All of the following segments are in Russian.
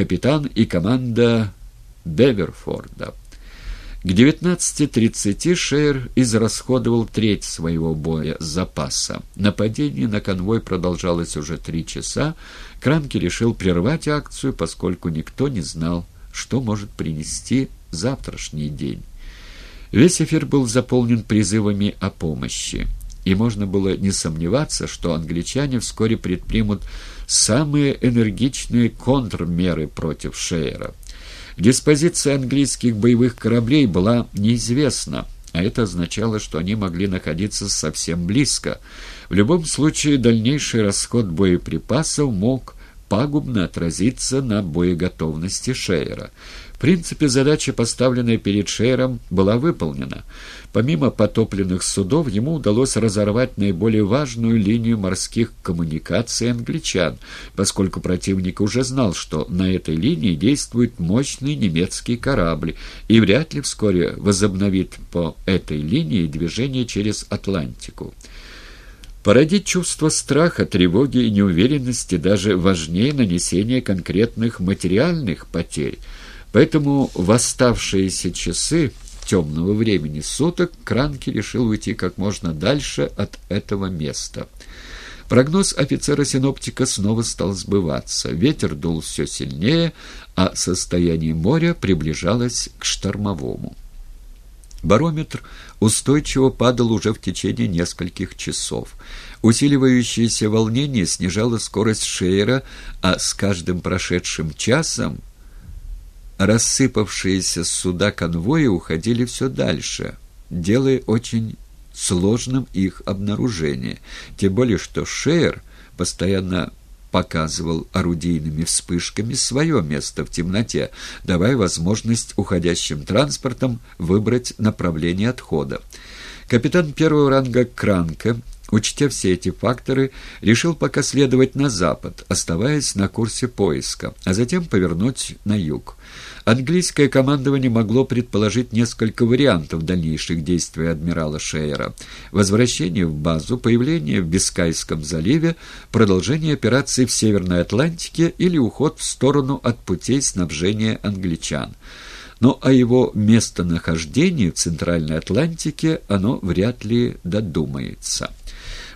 капитан и команда Беверфорда. К 19.30 Шейер израсходовал треть своего боя запаса. Нападение на конвой продолжалось уже три часа. Крамки решил прервать акцию, поскольку никто не знал, что может принести завтрашний день. Весь эфир был заполнен призывами о помощи, и можно было не сомневаться, что англичане вскоре предпримут самые энергичные контрмеры против Шейера. Диспозиция английских боевых кораблей была неизвестна, а это означало, что они могли находиться совсем близко. В любом случае, дальнейший расход боеприпасов мог пагубно отразиться на боеготовности Шейера. В принципе, задача, поставленная перед Шейером, была выполнена. Помимо потопленных судов, ему удалось разорвать наиболее важную линию морских коммуникаций англичан, поскольку противник уже знал, что на этой линии действует мощный немецкий корабль и вряд ли вскоре возобновит по этой линии движение через Атлантику. Породить чувство страха, тревоги и неуверенности даже важнее нанесения конкретных материальных потерь. Поэтому в оставшиеся часы темного времени суток Кранки решил уйти как можно дальше от этого места. Прогноз офицера-синоптика снова стал сбываться. Ветер дул все сильнее, а состояние моря приближалось к штормовому. Барометр устойчиво падал уже в течение нескольких часов. Усиливающееся волнение снижало скорость Шейера, а с каждым прошедшим часом рассыпавшиеся с суда конвои уходили все дальше, делая очень сложным их обнаружение. Тем более, что Шейер постоянно показывал орудийными вспышками свое место в темноте, давая возможность уходящим транспортам выбрать направление отхода. Капитан первого ранга Кранка, учтя все эти факторы, решил пока следовать на запад, оставаясь на курсе поиска, а затем повернуть на юг. Английское командование могло предположить несколько вариантов дальнейших действий адмирала Шейера. Возвращение в базу, появление в Бискайском заливе, продолжение операции в Северной Атлантике или уход в сторону от путей снабжения англичан. Но о его местонахождении в Центральной Атлантике оно вряд ли додумается.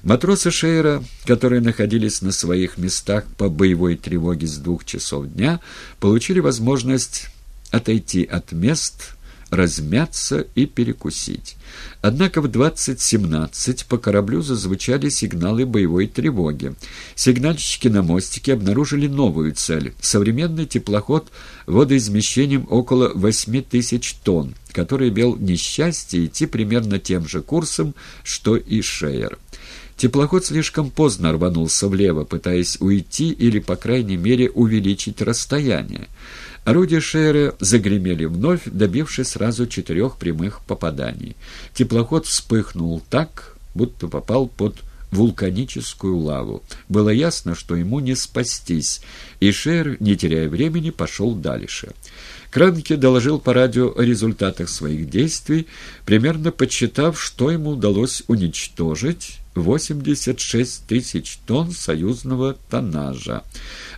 Матросы Шейера, которые находились на своих местах по боевой тревоге с двух часов дня, получили возможность отойти от мест, размяться и перекусить. Однако в 20.17 по кораблю зазвучали сигналы боевой тревоги. Сигнальщики на мостике обнаружили новую цель — современный теплоход водоизмещением около 8 тысяч тонн, который имел несчастье идти примерно тем же курсом, что и Шейер. Теплоход слишком поздно рванулся влево, пытаясь уйти или, по крайней мере, увеличить расстояние. Орудия Шейера загремели вновь, добившись сразу четырех прямых попаданий. Теплоход вспыхнул так, будто попал под вулканическую лаву. Было ясно, что ему не спастись, и Шейер, не теряя времени, пошел дальше. Кранке доложил по радио о результатах своих действий, примерно подсчитав, что ему удалось уничтожить 86 тысяч тонн союзного тоннажа.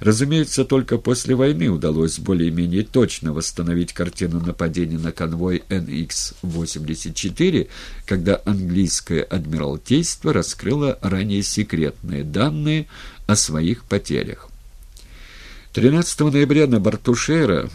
Разумеется, только после войны удалось более-менее точно восстановить картину нападения на конвой NX-84, когда английское адмиралтейство раскрыло ранее секретные данные о своих потерях. 13 ноября на борту Шейра